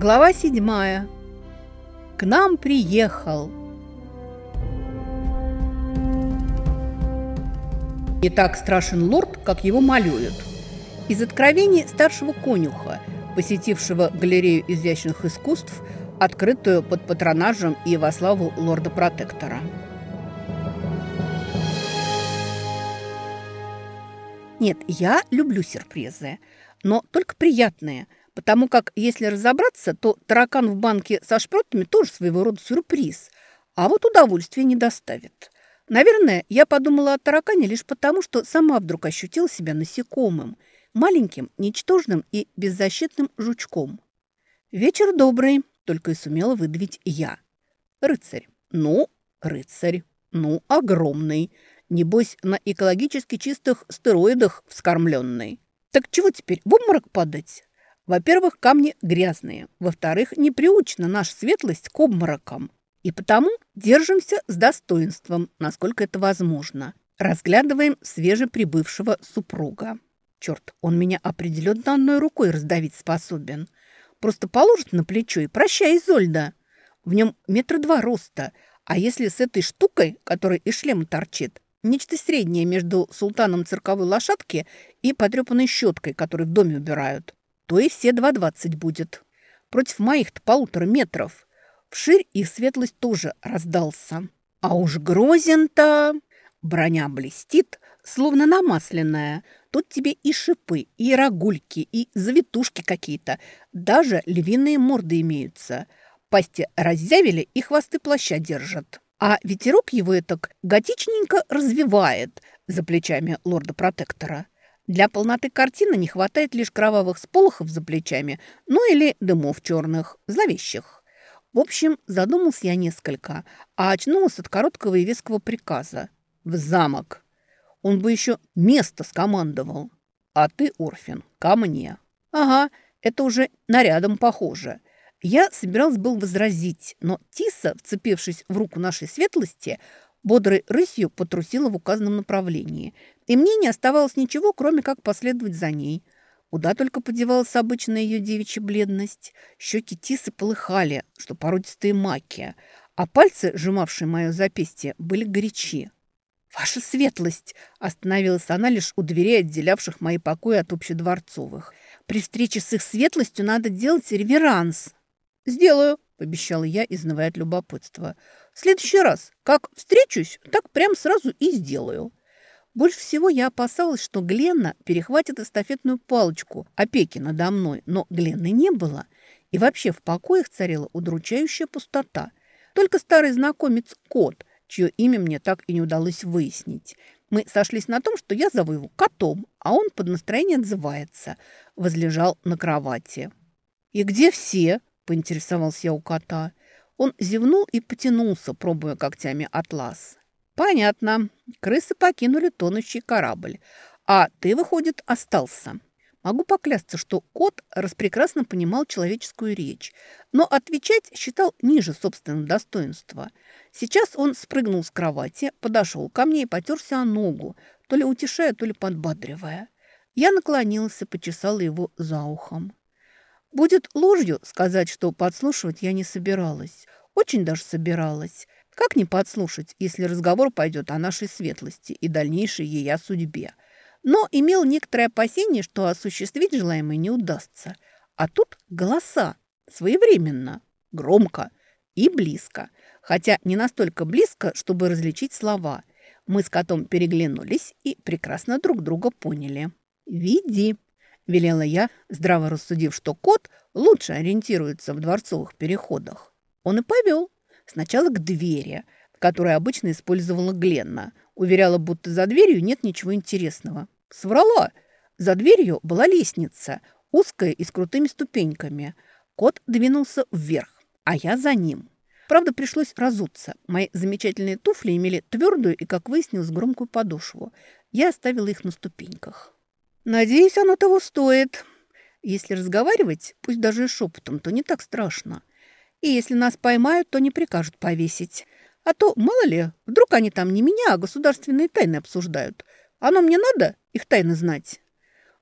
Глава седьмая. К нам приехал. Не так страшен лорд, как его малюют. Из откровений старшего конюха, посетившего галерею изящных искусств, открытую под патронажем и во славу лорда-протектора. Нет, я люблю сюрпризы, но только приятные, потому как, если разобраться, то таракан в банке со шпротами тоже своего рода сюрприз, а вот удовольствия не доставит. Наверное, я подумала о таракане лишь потому, что сама вдруг ощутила себя насекомым, маленьким, ничтожным и беззащитным жучком. «Вечер добрый», — только и сумела выдавить я. «Рыцарь. Ну, рыцарь. Ну, огромный. Небось, на экологически чистых стероидах вскормленный. Так чего теперь, в обморок падать? Во-первых, камни грязные. Во-вторых, не приучена наша светлость к обморокам. И потому держимся с достоинством, насколько это возможно. Разглядываем свежеприбывшего супруга. Черт, он меня определенно одной рукой раздавить способен. Просто положит на плечо и прощай, Изольда. В нем метра два роста, а если с этой штукой, которая из шлема торчит, Нечто среднее между султаном цирковой лошадки и потрепанной щеткой, которую в доме убирают. То и все два двадцать будет. Против моих-то полутора метров. Вширь и светлость тоже раздался. А уж грозен-то... Броня блестит, словно намасленная. Тут тебе и шипы, и рогульки, и завитушки какие-то. Даже львиные морды имеются. Пасти разъявили и хвосты плаща держат. А ветерок его так готичненько развивает за плечами лорда-протектора. Для полноты картины не хватает лишь кровавых сполохов за плечами, ну или дымов черных, зловещих. В общем, задумался я несколько, а очнулся от короткого и веского приказа. В замок. Он бы еще место скомандовал. А ты, Орфин, ко мне. Ага, это уже нарядом похоже. Я собиралась был возразить, но Тиса, вцепившись в руку нашей светлости, бодрой рысью потрусила в указанном направлении. И мне не оставалось ничего, кроме как последовать за ней. Куда только подевалась обычная ее девичья бледность. Щеки Тисы полыхали, что породистые маки, а пальцы, сжимавшие мое запястье, были горячи. «Ваша светлость!» – остановилась она лишь у дверей, отделявших мои покои от общедворцовых. «При встрече с их светлостью надо делать реверанс!» «Сделаю», – пообещала я, изнывая от любопытства. «В следующий раз, как встречусь, так прям сразу и сделаю». Больше всего я опасалась, что Гленна перехватит эстафетную палочку опеки надо мной, но Гленны не было. И вообще в покоях царила удручающая пустота. Только старый знакомец Кот, чье имя мне так и не удалось выяснить. Мы сошлись на том, что я зову его котом, а он под настроение отзывается. Возлежал на кровати. «И где все?» поинтересовался я у кота. Он зевнул и потянулся, пробуя когтями атлас. «Понятно. Крысы покинули тонущий корабль. А ты, выходит, остался». Могу поклясться, что кот распрекрасно понимал человеческую речь, но отвечать считал ниже собственного достоинства. Сейчас он спрыгнул с кровати, подошел ко мне и потерся о ногу, то ли утешая, то ли подбадривая. Я наклонился, почесала его за ухом. Будет ложью сказать, что подслушивать я не собиралась. Очень даже собиралась. Как не подслушать, если разговор пойдет о нашей светлости и дальнейшей ее судьбе? Но имел некоторое опасение, что осуществить желаемое не удастся. А тут голоса. Своевременно, громко и близко. Хотя не настолько близко, чтобы различить слова. Мы с котом переглянулись и прекрасно друг друга поняли. «Веди», велела я, здраво рассудив, что кот лучше ориентируется в дворцовых переходах. Он и повел. Сначала к двери, которую обычно использовала Гленна. Уверяла, будто за дверью нет ничего интересного. Сврала. За дверью была лестница, узкая и с крутыми ступеньками. Кот двинулся вверх, а я за ним. Правда, пришлось разуться. Мои замечательные туфли имели твердую и, как выяснилось, громкую подошву. Я оставила их на ступеньках. Надеюсь, оно того стоит. Если разговаривать, пусть даже и шепотом, то не так страшно. И если нас поймают, то не прикажут повесить. А то, мало ли, вдруг они там не меня, а государственные тайны обсуждают. Оно мне надо их тайны знать?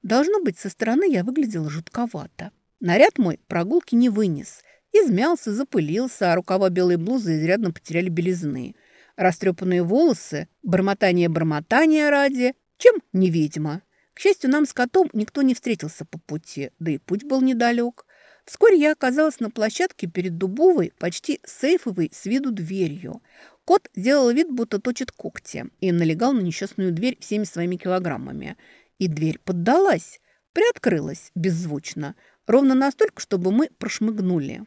Должно быть, со стороны я выглядела жутковато. Наряд мой прогулки не вынес. Измялся, запылился, а рукава белой блузы изрядно потеряли белизны. Растрепанные волосы, бормотание-бормотание ради, чем не ведьма. К счастью, нам с котом никто не встретился по пути, да и путь был недалек. Вскоре я оказалась на площадке перед дубовой, почти сейфовой с виду дверью. Кот делал вид, будто точит когти, и налегал на несчастную дверь всеми своими килограммами. И дверь поддалась, приоткрылась беззвучно, ровно настолько, чтобы мы прошмыгнули.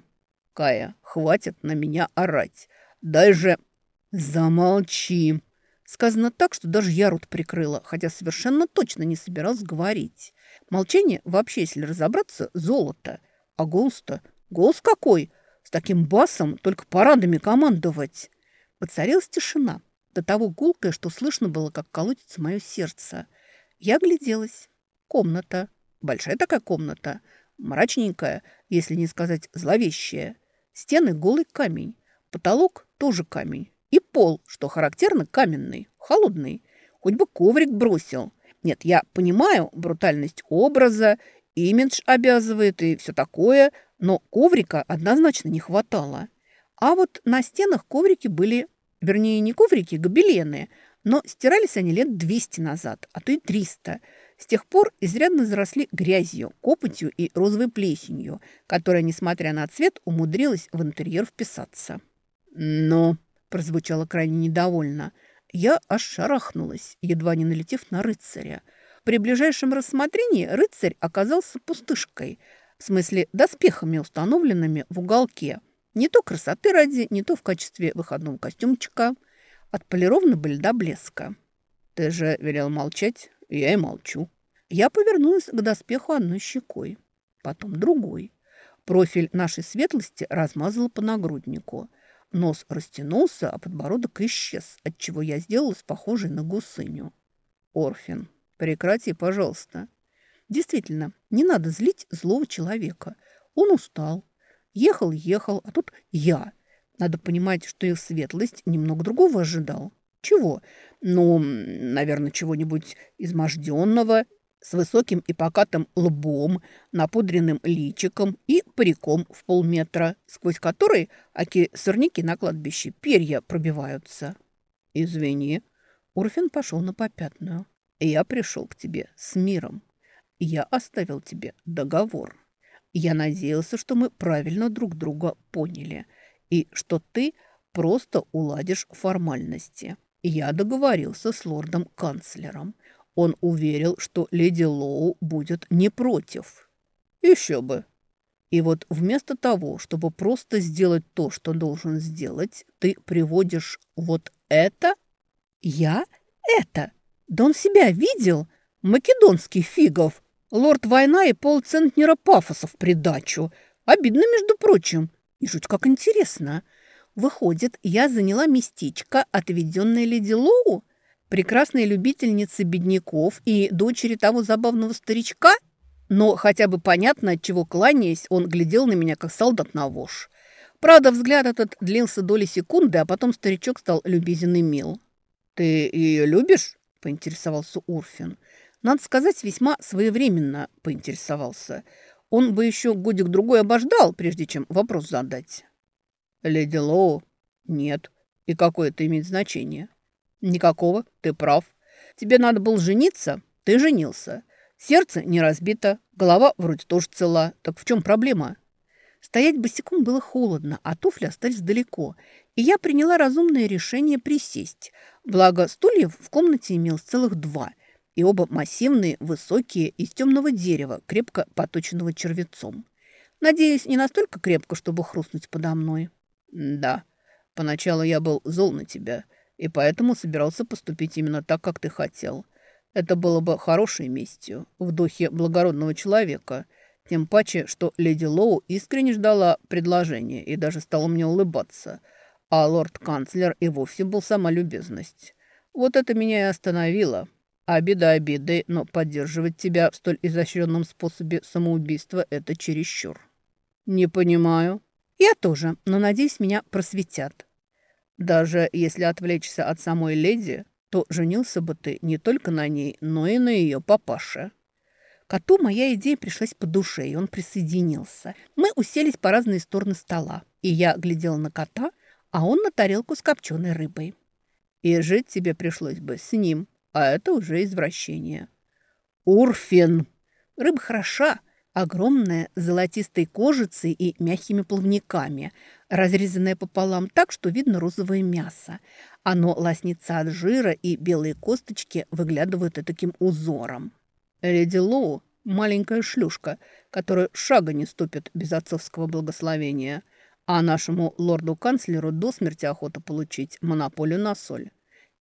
«Кая, хватит на меня орать. Дай же...» «Замолчи!» Сказано так, что даже я рот прикрыла, хотя совершенно точно не собиралась говорить. Молчание вообще, если разобраться, золото – а голос-то, голос какой! С таким басом только парадами командовать. Воцарилась тишина, до того гулкая, что слышно было, как колотится мое сердце. Я гляделась. Комната. Большая такая комната. Мрачненькая, если не сказать зловещая. Стены голый камень. Потолок тоже камень. И пол, что характерно, каменный, холодный. Хоть бы коврик бросил. Нет, я понимаю брутальность образа имидж обязывает и все такое, но коврика однозначно не хватало. А вот на стенах коврики были, вернее, не коврики, гобелены, но стирались они лет 200 назад, а то и 300. С тех пор изрядно заросли грязью, копотью и розовой плесенью, которая, несмотря на цвет, умудрилась в интерьер вписаться. «Но», – прозвучало крайне недовольно, – я аж шарахнулась, едва не налетев на рыцаря – при ближайшем рассмотрении рыцарь оказался пустышкой, в смысле доспехами, установленными в уголке. Не то красоты ради, не то в качестве выходного костюмчика. Отполированы были до блеска. «Ты же велел молчать, я и молчу». Я повернулась к доспеху одной щекой, потом другой. Профиль нашей светлости размазала по нагруднику. Нос растянулся, а подбородок исчез, отчего я сделалась похожей на гусыню. Орфин. Прекрати, пожалуйста. Действительно, не надо злить злого человека. Он устал. Ехал-ехал, а тут я. Надо понимать, что их светлость немного другого ожидал. Чего? Ну, наверное, чего-нибудь изможденного, с высоким и покатым лбом, напудренным личиком и париком в полметра, сквозь который аки сорняки на кладбище перья пробиваются. «Извини». Урфин пошел на попятную. Я пришел к тебе с миром. Я оставил тебе договор. Я надеялся, что мы правильно друг друга поняли и что ты просто уладишь формальности. Я договорился с лордом-канцлером. Он уверил, что леди Лоу будет не против. Еще бы. И вот вместо того, чтобы просто сделать то, что должен сделать, ты приводишь вот это? Я? Это? Да он себя видел? Македонский фигов. Лорд война и полцентнера пафоса в придачу. Обидно, между прочим. И жуть как интересно. Выходит, я заняла местечко, отведенное леди Лоу? Прекрасной любительницы бедняков и дочери того забавного старичка? Но хотя бы понятно, от чего кланяясь, он глядел на меня, как солдат на вож. Правда, взгляд этот длился доли секунды, а потом старичок стал любезен и мил. «Ты ее любишь?» поинтересовался Урфин. Надо сказать, весьма своевременно поинтересовался. Он бы еще годик-другой обождал, прежде чем вопрос задать. «Леди Лоу?» «Нет. И какое это имеет значение?» «Никакого. Ты прав. Тебе надо было жениться. Ты женился. Сердце не разбито, голова вроде тоже цела. Так в чем проблема?» Стоять босиком было холодно, а туфли остались далеко, и я приняла разумное решение присесть – Благо, стульев в комнате имелось целых два, и оба массивные, высокие, из темного дерева, крепко поточенного червецом. Надеюсь, не настолько крепко, чтобы хрустнуть подо мной. Да, поначалу я был зол на тебя, и поэтому собирался поступить именно так, как ты хотел. Это было бы хорошей местью, в духе благородного человека, тем паче, что леди Лоу искренне ждала предложения и даже стала мне улыбаться – а лорд-канцлер и вовсе был сама любезность. Вот это меня и остановило. Обида обидой, но поддерживать тебя в столь изощренном способе самоубийства – это чересчур. Не понимаю. Я тоже, но, надеюсь, меня просветят. Даже если отвлечься от самой леди, то женился бы ты не только на ней, но и на ее папаше. Коту моя идея пришлась по душе, и он присоединился. Мы уселись по разные стороны стола, и я глядела на кота, а он на тарелку с копченой рыбой. И жить тебе пришлось бы с ним, а это уже извращение. Урфин! Рыба хороша, огромная, золотистой кожицей и мягкими плавниками, разрезанная пополам так, что видно розовое мясо. Оно лоснится от жира, и белые косточки выглядывают таким узором. Леди Лоу – маленькая шлюшка, которая шага не ступит без отцовского благословения, а нашему лорду-канцлеру до смерти охота получить монополию на соль.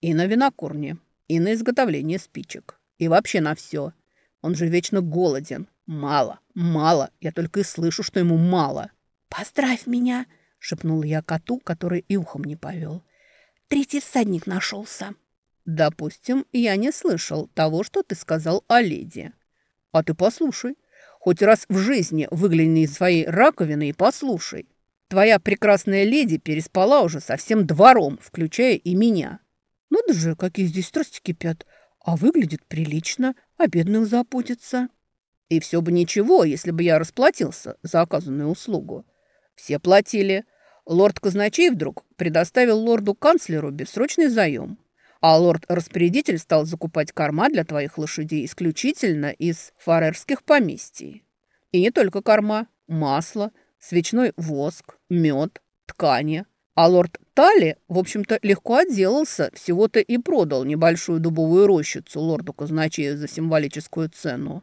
И на винокурне, и на изготовление спичек, и вообще на все. Он же вечно голоден. Мало, мало, я только и слышу, что ему мало. «Поздравь меня!» – шепнул я коту, который и ухом не повел. «Третий всадник нашелся». «Допустим, я не слышал того, что ты сказал о леди. А ты послушай. Хоть раз в жизни выгляни из своей раковины и послушай. Твоя прекрасная леди переспала уже со всем двором, включая и меня. Надо же, какие здесь страсти кипят. А выглядит прилично, а бедных заботится. И все бы ничего, если бы я расплатился за оказанную услугу. Все платили. Лорд-казначей вдруг предоставил лорду-канцлеру бессрочный заем. А лорд-распорядитель стал закупать корма для твоих лошадей исключительно из фарерских поместий. И не только корма, масло, свечной воск, мед, ткани. А лорд Тали, в общем-то, легко отделался, всего-то и продал небольшую дубовую рощицу лорду-казначею за символическую цену.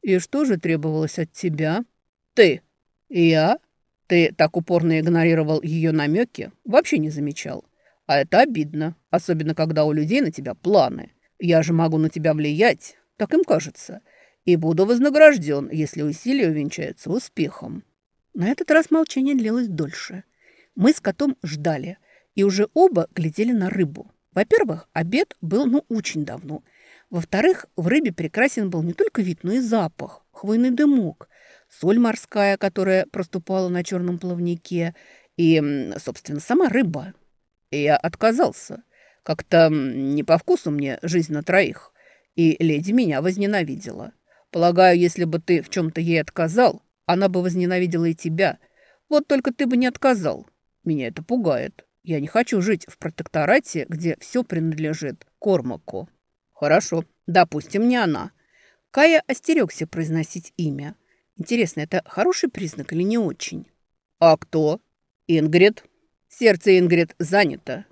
И что же требовалось от тебя? Ты. Я? Ты так упорно игнорировал ее намеки, вообще не замечал. А это обидно, особенно когда у людей на тебя планы. Я же могу на тебя влиять, так им кажется, и буду вознагражден, если усилие увенчается успехом». На этот раз молчание длилось дольше. Мы с котом ждали, и уже оба глядели на рыбу. Во-первых, обед был ну очень давно. Во-вторых, в рыбе прекрасен был не только вид, но и запах, хвойный дымок, соль морская, которая проступала на черном плавнике, и, собственно, сама рыба – и я отказался. Как-то не по вкусу мне жизнь на троих. И леди меня возненавидела. Полагаю, если бы ты в чем-то ей отказал, она бы возненавидела и тебя. Вот только ты бы не отказал. Меня это пугает. Я не хочу жить в протекторате, где все принадлежит Кормаку. Хорошо, допустим, не она. Кая остерегся произносить имя. Интересно, это хороший признак или не очень? А кто? Ингрид. Сердце Ингрид занято.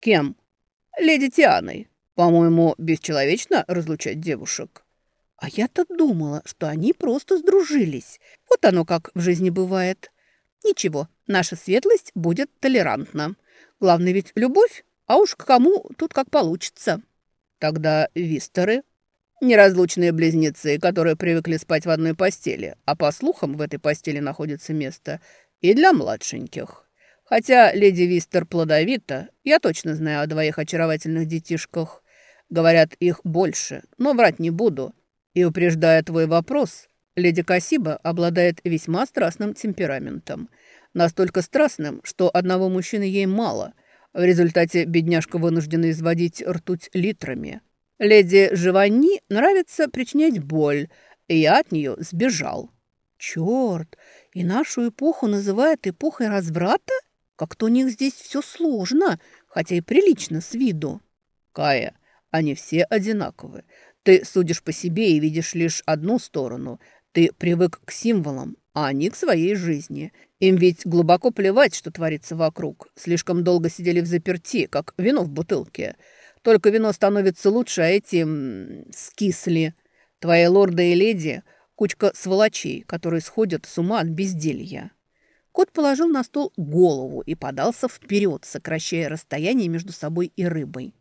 Кем? Леди Тианой. По-моему, бесчеловечно разлучать девушек. А я-то думала, что они просто сдружились. Вот оно как в жизни бывает. Ничего, наша светлость будет толерантна. Главное ведь любовь, а уж к кому тут как получится. Тогда вистеры. Неразлучные близнецы, которые привыкли спать в одной постели, а по слухам в этой постели находится место и для младшеньких. Хотя леди Вистер плодовита, я точно знаю о двоих очаровательных детишках. Говорят, их больше, но врать не буду. И упреждая твой вопрос, леди Касиба обладает весьма страстным темпераментом. Настолько страстным, что одного мужчины ей мало. В результате бедняжка вынуждена изводить ртуть литрами. Леди Живани нравится причинять боль, и я от нее сбежал. Черт, и нашу эпоху называют эпохой разврата? Как-то у них здесь все сложно, хотя и прилично с виду. Кая, они все одинаковы. Ты судишь по себе и видишь лишь одну сторону. Ты привык к символам, а они к своей жизни. Им ведь глубоко плевать, что творится вокруг. Слишком долго сидели в заперти, как вино в бутылке. Только вино становится лучше, а эти скисли. Твои лорды и леди – кучка сволочей, которые сходят с ума от безделья. Кот положил на стол голову и подался вперед, сокращая расстояние между собой и рыбой.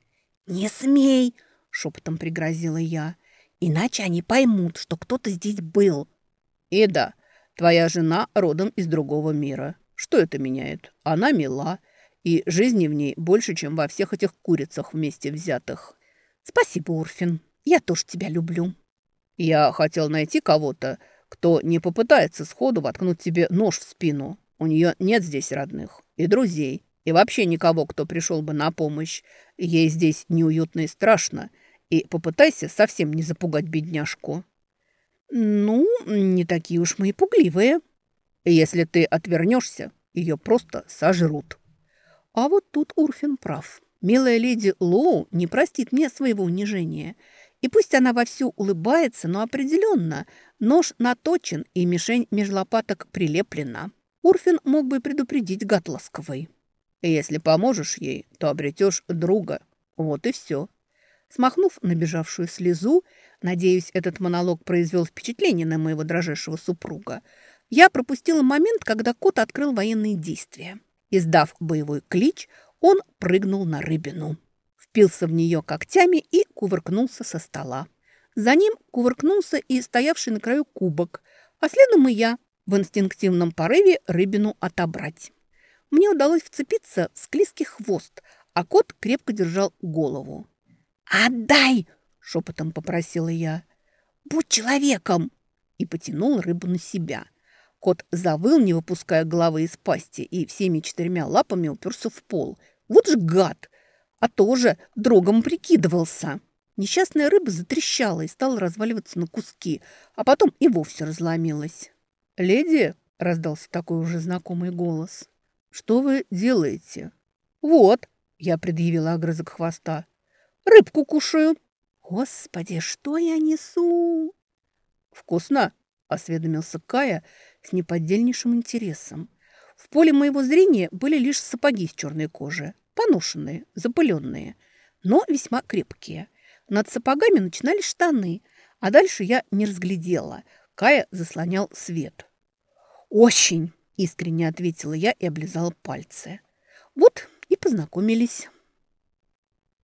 «Не смей!» – шепотом пригрозила я. «Иначе они поймут, что кто-то здесь был». «И да, твоя жена родом из другого мира. Что это меняет? Она мила, и жизни в ней больше, чем во всех этих курицах вместе взятых». «Спасибо, Урфин. Я тоже тебя люблю». «Я хотел найти кого-то, кто не попытается сходу воткнуть тебе нож в спину. У нее нет здесь родных и друзей, и вообще никого, кто пришел бы на помощь. Ей здесь неуютно и страшно. И попытайся совсем не запугать бедняжку». Ну, не такие уж мы и пугливые. Если ты отвернешься, ее просто сожрут. А вот тут Урфин прав. Милая леди Лоу не простит мне своего унижения. И пусть она вовсю улыбается, но определенно нож наточен и мишень меж лопаток прилеплена. Урфин мог бы предупредить гад. Если поможешь ей, то обретешь друга. Вот и все. Смахнув набежавшую слезу, надеюсь, этот монолог произвел впечатление на моего дрожайшего супруга, я пропустила момент, когда кот открыл военные действия. Издав боевой клич, он прыгнул на рыбину. Впился в нее когтями и кувыркнулся со стола. За ним кувыркнулся и стоявший на краю кубок, а следом и я в инстинктивном порыве рыбину отобрать. Мне удалось вцепиться в склизкий хвост, а кот крепко держал голову. «Отдай!» – шепотом попросила я. «Будь человеком!» и потянул рыбу на себя. Кот завыл, не выпуская головы из пасти, и всеми четырьмя лапами уперся в пол. Вот же гад! А тоже другом прикидывался. Несчастная рыба затрещала и стала разваливаться на куски, а потом и вовсе разломилась. «Леди!» – раздался такой уже знакомый голос. «Что вы делаете?» «Вот!» – я предъявила огрызок хвоста. «Рыбку кушаю!» «Господи, что я несу?» «Вкусно!» – осведомился Кая с неподдельнейшим интересом. В поле моего зрения были лишь сапоги с черной кожи, поношенные, запыленные, но весьма крепкие. Над сапогами начинались штаны, а дальше я не разглядела. Кая заслонял свет. «Очень!» – искренне ответила я и облизала пальцы. «Вот и познакомились».